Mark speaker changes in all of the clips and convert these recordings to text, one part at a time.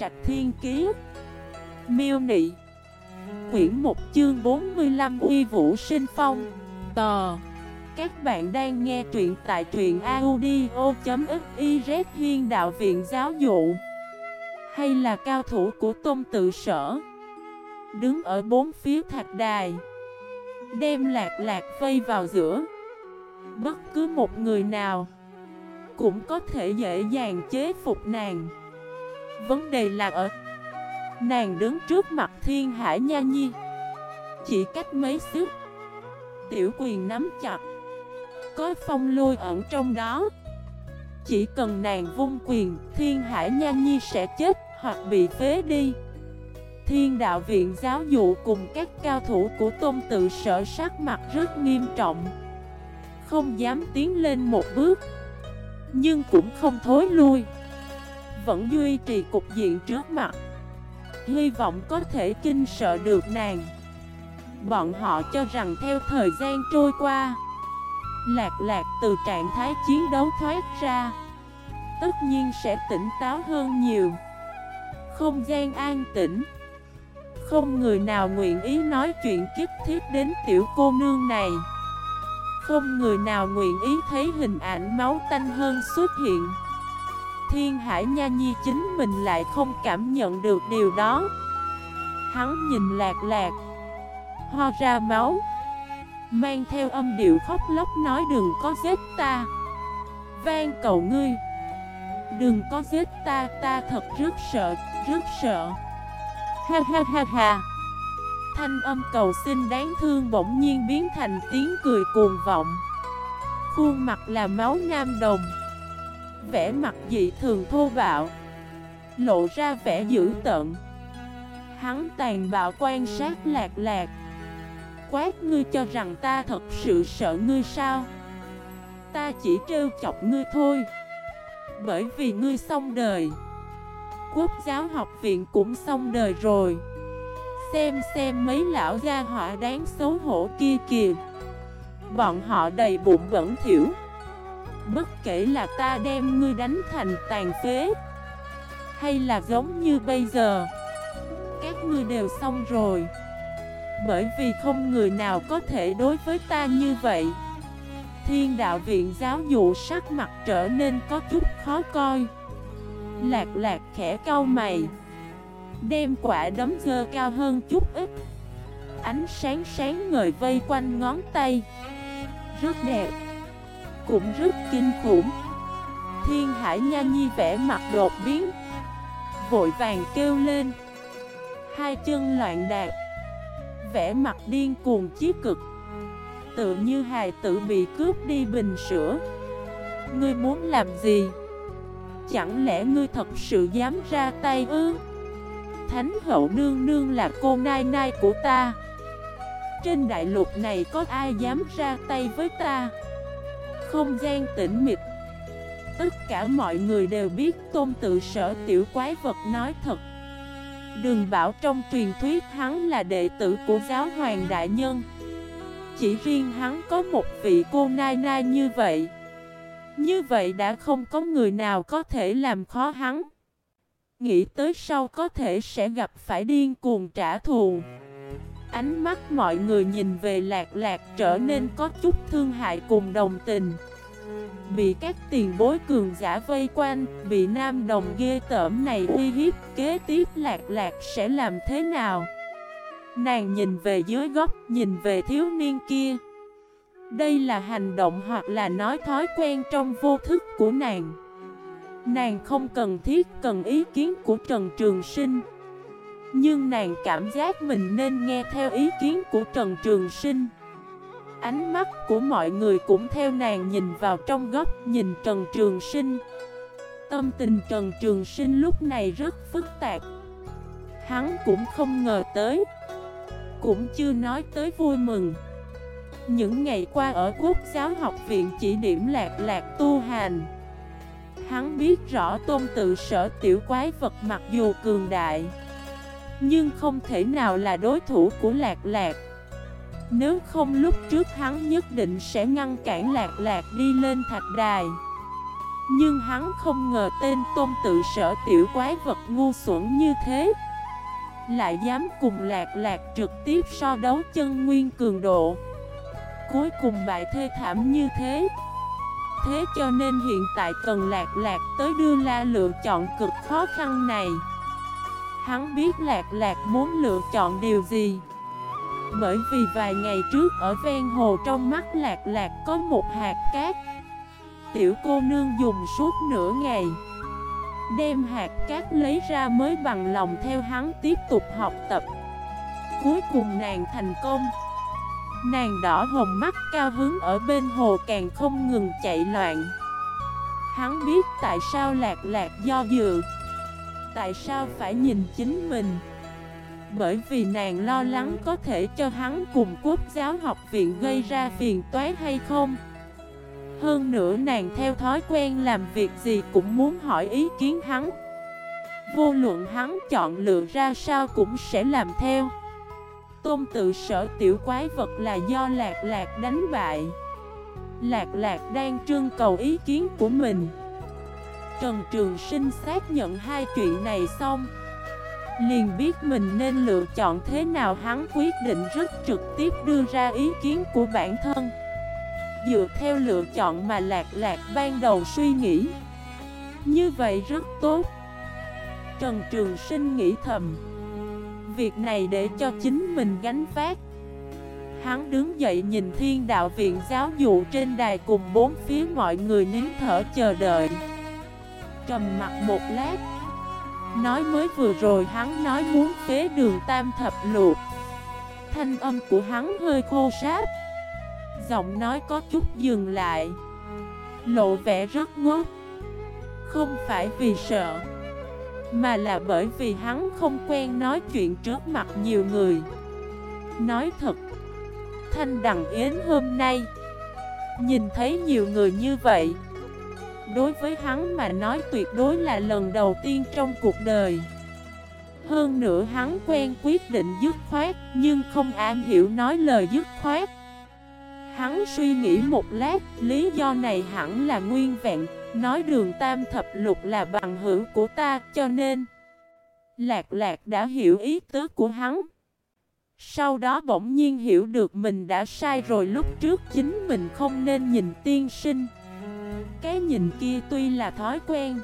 Speaker 1: Trạch Thiên Kiế Miêu Nị. Quyển 1 chương 45 Uy Vũ Sinh Phong. Tò Các bạn đang nghe truyện tại truyện audio.xyz Hiên Đạo Viện Giáo Dụ. Hay là cao thủ của tôn tự sở. Đứng ở bốn phía thạch đài. Đem lạc lạc vây vào giữa. Bất cứ một người nào Cũng có thể dễ dàng chế phục nàng. Vấn đề là ở Nàng đứng trước mặt thiên hải nha nhi. Chỉ cách mấy xước, Tiểu quyền nắm chặt, Có phong lôi ẩn trong đó. Chỉ cần nàng vung quyền, Thiên hải nha nhi sẽ chết Hoặc bị phế đi. Thiên đạo viện giáo dụ cùng các cao thủ của tôn tự sở sắc mặt rất nghiêm trọng, Không dám tiến lên một bước, Nhưng cũng không thối lui. Vẫn duy trì cục diện trước mặt. Hy vọng có thể kinh sợ được nàng. Bọn họ cho rằng theo thời gian trôi qua, Lạc lạc từ trạng thái chiến đấu thoát ra, Tất nhiên sẽ tỉnh táo hơn nhiều. Không gian an tĩnh. Không người nào nguyện ý nói chuyện kiếp thiết đến tiểu cô nương này. Không người nào nguyện ý thấy hình ảnh máu tanh hơn xuất hiện. Thiên Hải Nha Nhi chính mình lại không cảm nhận được điều đó. Hắn nhìn lạc lạc Ho ra máu Mang theo âm điệu khóc lóc nói đừng có giết ta Vang cầu ngươi Đừng có giết ta, ta thật rất sợ, rất sợ. Ha ha ha ha. Thanh âm cầu xin đáng thương bỗng nhiên biến thành tiếng cười cuồng vọng. Khuôn mặt là máu nam đồng vẻ mặt dị thường thô bạo, Lộ ra vẻ dữ tợn. Hắn tàn bạo quan sát lạc lạc. Quát, ngươi cho rằng ta thật sự sợ ngươi sao? Ta chỉ trêu chọc ngươi thôi. Bởi vì ngươi xong đời. Quốc giáo học viện cũng xong đời rồi. Xem xem mấy lão gia họa đáng xấu hổ kia kìa. Bọn họ đầy bụng bẩn thiểu Bất kể là ta đem ngươi đánh thành tàn phế, Hay là giống như bây giờ, Các ngươi đều xong rồi. Bởi vì không người nào có thể đối với ta như vậy. Thiên đạo viện giáo dụ sắc mặt trở nên có chút khó coi. Lạc lạc khẽ cau mày. Đem quả đấm dơ cao hơn chút ít. Ánh sáng sáng ngời vây quanh ngón tay. Rất đẹp cũng rất kinh khủng Thiên Hải Nha Nhi vẽ mặt đột biến, Vội vàng kêu lên Hai chân loạn đạt Vẽ mặt điên cuồng chí cực, Tự như hài tử bị cướp đi bình sữa Ngươi muốn làm gì? Chẳng lẽ ngươi thật sự dám ra tay ư? Thánh hậu nương nương là cô nai nai của ta Trên đại lục này có ai dám ra tay với ta? Không gian tĩnh mịch. Tất cả mọi người đều biết tôn tự sở tiểu quái vật nói thật. Đừng bảo trong truyền thuyết hắn là đệ tử của giáo hoàng đại nhân. Chỉ riêng hắn có một vị cô nai nai như vậy. Như vậy đã không có người nào có thể làm khó hắn. Nghĩ tới sau có thể sẽ gặp phải điên cuồng trả thù. Ánh mắt mọi người nhìn về lạc lạc trở nên có chút thương hại cùng đồng tình. Bị các tiền bối cường giả vây quanh, Bị nam đồng ghê tởm này uy hiếp, Kế tiếp lạc lạc sẽ làm thế nào? Nàng nhìn về dưới góc, Nhìn về thiếu niên kia. Đây là hành động hoặc là nói thói quen trong vô thức của nàng. Nàng không cần thiết cần ý kiến của Trần Trường Sinh nhưng nàng cảm giác mình nên nghe theo ý kiến của Trần Trường Sinh. Ánh mắt của mọi người cũng theo nàng nhìn vào trong góc nhìn Trần Trường Sinh. Tâm tình Trần Trường Sinh lúc này rất phức tạp. Hắn cũng không ngờ tới, Cũng chưa nói tới vui mừng. Những ngày qua ở Quốc giáo học viện chỉ điểm lạc lạc tu hành. Hắn biết rõ tôn tự sở tiểu quái vật mặc dù cường đại nhưng không thể nào là đối thủ của Lạc Lạc. Nếu không lúc trước hắn nhất định sẽ ngăn cản Lạc Lạc đi lên thạch đài. Nhưng hắn không ngờ tên tôn tự sở tiểu quái vật ngu xuẩn như thế. Lại dám cùng lạc lạc trực tiếp so đấu chân nguyên cường độ. Cuối cùng bại thê thảm như thế. Thế cho nên hiện tại cần lạc lạc tới đưa la lựa chọn cực khó khăn này. Hắn biết lạc lạc muốn lựa chọn điều gì. Bởi vì vài ngày trước ở ven hồ trong mắt lạc lạc có một hạt cát. Tiểu cô nương dùng suốt nửa ngày Đem hạt cát lấy ra mới bằng lòng theo hắn tiếp tục học tập. Cuối cùng nàng thành công. Nàng đỏ hồng mắt cao hứng ở bên hồ càng không ngừng chạy loạn. Hắn biết tại sao lạc lạc do dự. Tại sao phải nhìn chính mình? Bởi vì nàng lo lắng có thể cho hắn cùng quốc giáo học viện gây ra phiền toái hay không. Hơn nữa nàng theo thói quen làm việc gì cũng muốn hỏi ý kiến hắn. Vô luận hắn chọn lựa ra sao cũng sẽ làm theo. Tôn tự sở tiểu quái vật là do lạc lạc đánh bại. Lạc lạc đang trưng cầu ý kiến của mình. Trần Trường Sinh xác nhận hai chuyện này xong. Liền biết mình nên lựa chọn thế nào, hắn quyết định rất trực tiếp đưa ra ý kiến của bản thân. Dựa theo lựa chọn mà lạc lạc ban đầu suy nghĩ. Như vậy rất tốt. Trần Trường Sinh nghĩ thầm. Việc này để cho chính mình gánh phát Hắn đứng dậy nhìn thiên đạo viện giáo dụ trên đài cùng bốn phía mọi người nín thở chờ đợi. Trầm mặt một lát. Nói mới vừa rồi hắn nói muốn phế đường tam thập luộc Thanh âm của hắn hơi khô sáp Giọng nói có chút dừng lại. Lộ vẻ rất ngốc. Không phải vì sợ, mà là bởi vì hắn không quen nói chuyện trước mặt nhiều người. Nói thật, Thanh Đằng Yến hôm nay Nhìn thấy nhiều người như vậy Đối với hắn mà nói tuyệt đối là lần đầu tiên trong cuộc đời. Hơn nữa hắn quen quyết định dứt khoát, Nhưng không am hiểu nói lời dứt khoát. Hắn suy nghĩ một lát, Lý do này hẳn là nguyên vẹn, Nói đường tam thập lục là bằng hữu của ta, cho nên Lạc lạc đã hiểu ý tứ của hắn. Sau đó bỗng nhiên hiểu được mình đã sai rồi, lúc trước chính mình không nên nhìn tiên sinh. Cái nhìn kia tuy là thói quen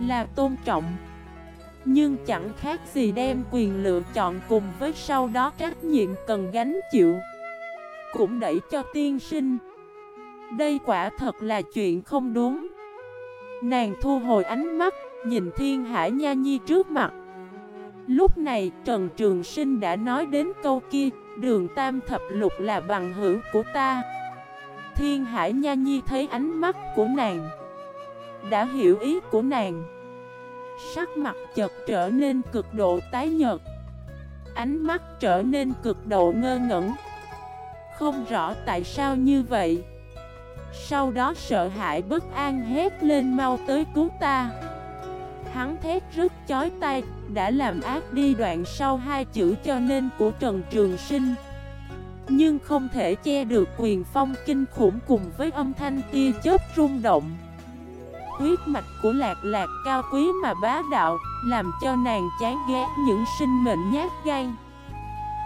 Speaker 1: Là tôn trọng Nhưng chẳng khác gì đem quyền lựa chọn cùng với sau đó trách nhiệm cần gánh chịu Cũng đẩy cho tiên sinh Đây quả thật là chuyện không đúng Nàng thu hồi ánh mắt, nhìn Thiên Hải Nha Nhi trước mặt. Lúc này Trần Trường Sinh đã nói đến câu kia, đường tam thập lục là bằng hữu của ta. Thiên Hải Nha Nhi thấy ánh mắt của nàng, đã hiểu ý của nàng. Sắc mặt chợt trở nên cực độ tái nhợt, ánh mắt trở nên cực độ ngơ ngẩn. Không rõ tại sao như vậy. Sau đó sợ hãi bất an hét lên mau tới cứu ta Hắn thét rất chói tay Đã làm ác đi đoạn sau hai chữ cho nên của Trần Trường Sinh nhưng không thể che được quyền phong kinh khủng cùng với âm thanh tia chớp rung động. Huyết mạch của lạc lạc cao quý mà bá đạo, Làm cho nàng chán ghét những sinh mệnh nhát gan.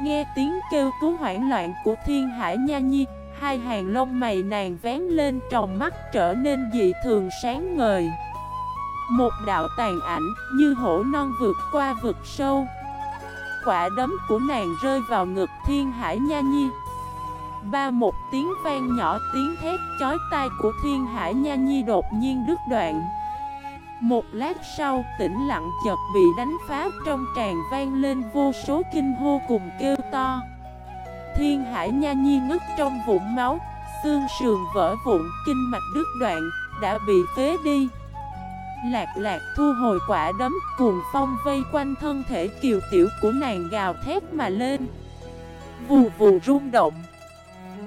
Speaker 1: Nghe tiếng kêu cứu hoảng loạn của thiên hải nha nhi, Hai hàng lông mày nàng vén lên tròng mắt trở nên dị thường sáng ngời. Một đạo tàn ảnh như hổ non vượt qua vực sâu. Quả đấm của nàng rơi vào ngực thiên hải nha nhi. Ba một tiếng vang nhỏ tiếng thét chói tai của thiên hải nha nhi đột nhiên đứt đoạn. Một lát sau tĩnh lặng chợt bị đánh phá trong tràn vang lên vô số kinh hô cùng kêu to. Thiên Hải Nha Nhi ngất trong vũng máu, xương sườn vỡ vụn, kinh mạch đứt đoạn, đã bị phế đi. Lạc lạc thu hồi quả đấm, cuồng phong vây quanh thân thể kiều tiểu của nàng gào thét mà lên. Vù vù rung động.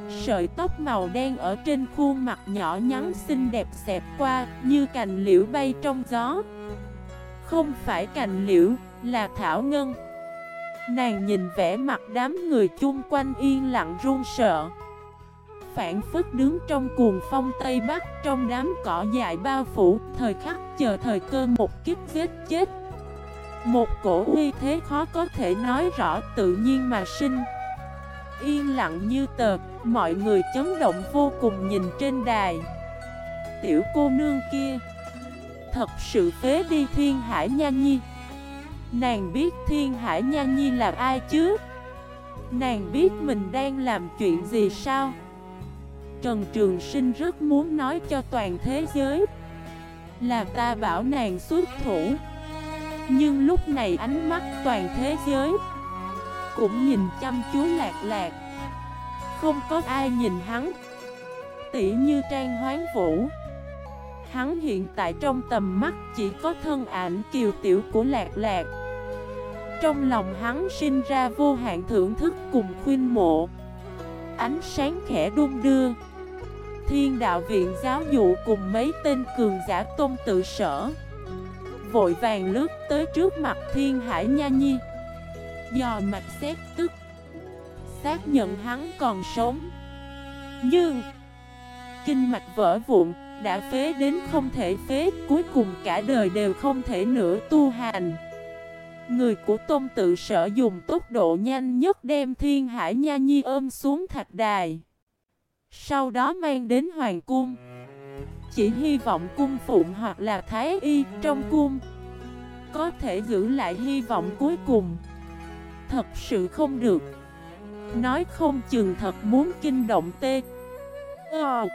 Speaker 1: Sợi tóc màu đen ở trên khuôn mặt nhỏ nhắn xinh đẹp xẹp qua, như cành liễu bay trong gió. Không phải cành liễu, là thảo ngân. Nàng nhìn vẻ mặt đám người chung quanh yên lặng run sợ phản phất đứng trong cuồng phong Tây Bắc, Trong đám cỏ dại bao phủ. Thời khắc chờ thời cơ một kiếp vết chết. Một cổ uy thế khó có thể nói rõ, tự nhiên mà sinh. Yên lặng như tờ, Mọi người chấn động vô cùng nhìn trên đài. Tiểu cô nương kia, Thật sự phế đi thiên hải nha nhi. Nàng biết thiên hải nha nhi là ai chứ? Nàng biết mình đang làm chuyện gì sao? Trần Trường Sinh rất muốn nói cho toàn thế giới Là ta bảo nàng xuất thủ. Nhưng lúc này ánh mắt toàn thế giới Cũng nhìn chăm chú lạc lạc. Không có ai nhìn hắn. Tỉ như trang hoán vũ. Hắn hiện tại trong tầm mắt chỉ có thân ảnh kiều tiểu của lạc lạc. Trong lòng hắn sinh ra vô hạn thưởng thức cùng khuyên mộ. Ánh sáng khẽ đung đưa. Thiên đạo viện giáo dụ cùng mấy tên cường giả tôn tự sở. Vội vàng lướt tới trước mặt thiên hải nha nhi. Dò mặt xét tức. Xác nhận hắn còn sống. Nhưng, Kinh mạch vỡ vụn, Đã phế đến không thể phế, Cuối cùng cả đời đều không thể nữa tu hành. Người của tôn tự sở dùng tốc độ nhanh nhất đem thiên hải nha nhi ôm xuống thạch đài sau đó mang đến hoàng cung. Chỉ hy vọng cung phụng hoặc là thái y trong cung Có thể giữ lại hy vọng cuối cùng. Thật sự không được. Nói không chừng thật muốn kinh động tê Ờ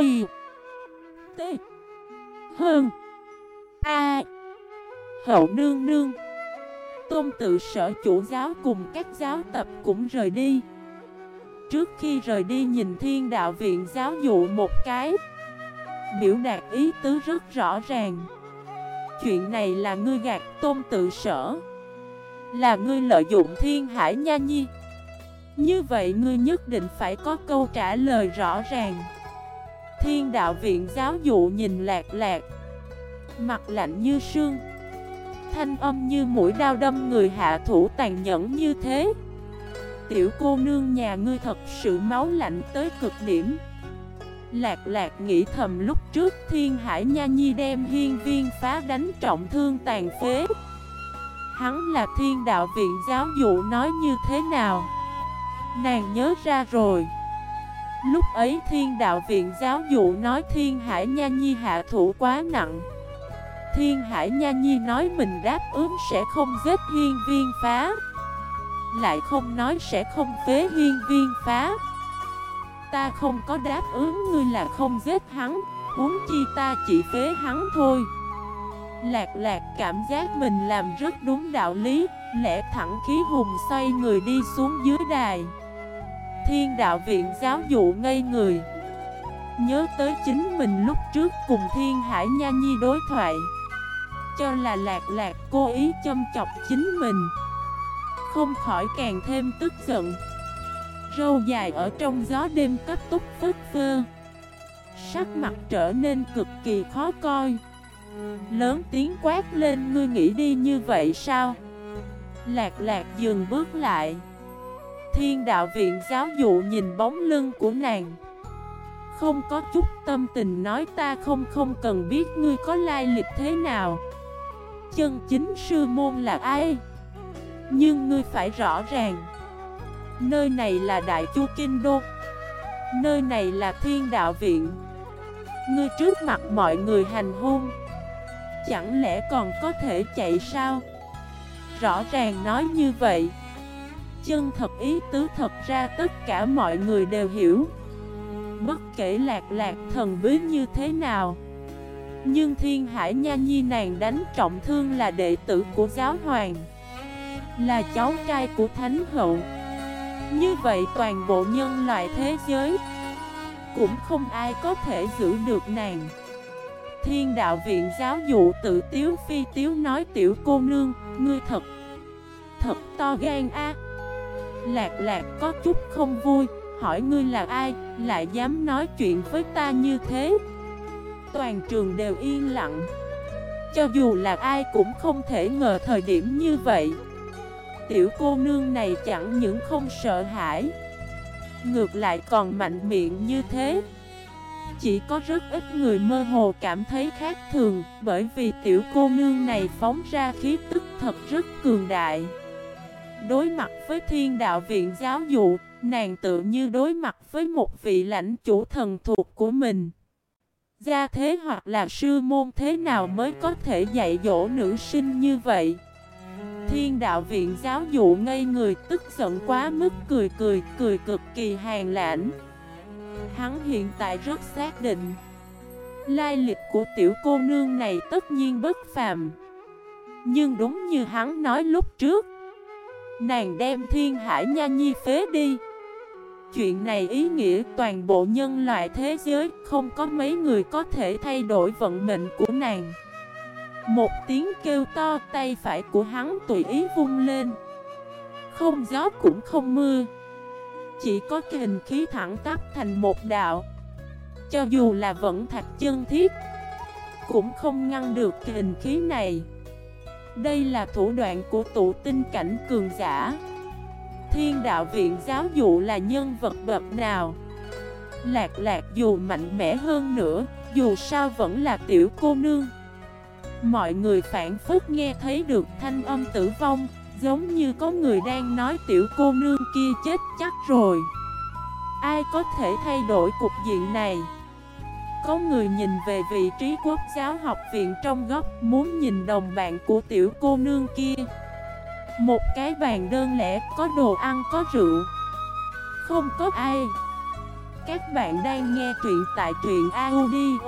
Speaker 1: Y, T Hơn A, Hậu nương nương. Tôn tự sở chủ giáo cùng các giáo tập cũng rời đi. Trước khi rời đi nhìn thiên đạo viện giáo dụ một cái. Biểu đạt ý tứ rất rõ ràng. Chuyện này là ngươi gạt tôn tự sở. Là ngươi lợi dụng thiên hải nha nhi. Như vậy ngươi nhất định phải có câu trả lời rõ ràng. Thiên đạo viện giáo dụ nhìn lạc lạc. Mặt lạnh như sương. Thanh âm như mũi đao đâm người hạ thủ tàn nhẫn như thế. Tiểu cô nương nhà ngươi thật sự máu lạnh tới cực điểm. Lạc lạc nghĩ thầm lúc trước thiên hải nha nhi đem hiên viên phá đánh trọng thương tàn phế. Hắn là thiên đạo viện giáo dụ nói như thế nào? Nàng nhớ ra rồi. Lúc ấy thiên đạo viện giáo dụ nói thiên hải nha nhi hạ thủ quá nặng. Thiên hải nha nhi nói mình đáp ứng sẽ không giết hiên viên phá lại không nói sẽ không phế huyên viên phá. Ta không có đáp ứng, ngươi là không giết hắn. Uống chi ta chỉ phế hắn thôi. Lạc lạc cảm giác mình làm rất đúng đạo lý. Lẽ thẳng khí hùng xoay người đi xuống dưới đài. Thiên đạo viện giáo dụ ngây người. Nhớ tới chính mình lúc trước cùng Thiên Hải Nha Nhi đối thoại. Cho là lạc lạc cố ý châm chọc chính mình không khỏi càng thêm tức giận. Râu dài ở trong gió đêm cấp túc phất phơ. Sắc mặt trở nên cực kỳ khó coi. Lớn tiếng quát lên, ngươi nghĩ đi như vậy sao? Lạc lạc dừng bước lại. Thiên đạo viện giáo dụ nhìn bóng lưng của nàng. Không có chút tâm tình nói ta không không cần biết ngươi có lai lịch thế nào. Chân chính sư môn là ai? Nhưng ngươi phải rõ ràng, Nơi này là Đại Chu Kinh Đô, Nơi này là Thiên Đạo Viện. Ngươi trước mặt mọi người hành hôn, Chẳng lẽ còn có thể chạy sao? Rõ ràng nói như vậy, Chân thật ý tứ thật ra tất cả mọi người đều hiểu. Bất kể lạc lạc thần bí như thế nào, Nhưng thiên hải nha nhi nàng đánh trọng thương là đệ tử của giáo hoàng là cháu trai của Thánh Hậu. Như vậy toàn bộ nhân loại thế giới Cũng không ai có thể giữ được nàng. Thiên đạo viện giáo dụ tự tiếu phi tiếu nói, tiểu cô nương, Ngươi thật Thật to gan a. Lạc lạc có chút không vui, Hỏi, ngươi là ai, Lại dám nói chuyện với ta như thế? Toàn trường đều yên lặng. Cho dù là ai cũng không thể ngờ thời điểm như vậy. Tiểu cô nương này chẳng những không sợ hãi, Ngược lại còn mạnh miệng như thế. Chỉ có rất ít người mơ hồ cảm thấy khác thường, Bởi vì tiểu cô nương này phóng ra khí tức thật rất cường đại. Đối mặt với thiên đạo viện giáo dụ, Nàng tự như đối mặt với một vị lãnh chủ thần thuộc của mình. Gia thế hoặc là sư môn thế nào mới có thể dạy dỗ nữ sinh như vậy? Thiên đạo viện giáo dụ ngây người, tức giận quá mức, cười cười cười cực kỳ hàng lãnh. Hắn hiện tại rất xác định, Lai lịch của tiểu cô nương này tất nhiên bất phàm. Nhưng đúng như hắn nói lúc trước, Nàng đem thiên hải nha nhi phế đi. Chuyện này ý nghĩa toàn bộ nhân loại thế giới, Không có mấy người có thể thay đổi vận mệnh của nàng. Một tiếng kêu to, tay phải của hắn tùy ý vung lên. Không, gió cũng không mưa. Chỉ có kình khí thẳng tắp thành một đạo. Cho dù là vẫn thạch chân thiết, Cũng không ngăn được kình khí này. Đây là thủ đoạn của tụ tinh cảnh cường giả. Thiên đạo viện giáo dụ là nhân vật bậc nào? Lạc lạc dù mạnh mẽ hơn nữa, Dù sao vẫn là tiểu cô nương. Mọi người phản phức nghe thấy được thanh âm tử vong, Giống như có người đang nói tiểu cô nương kia chết chắc rồi. Ai có thể thay đổi cục diện này? Có người nhìn về vị trí quốc giáo học viện trong góc, Muốn nhìn đồng bạn của tiểu cô nương kia. Một cái bàn đơn lẻ, có đồ ăn, có rượu. Không có ai. Các bạn đang nghe truyện tại truyện audio.fif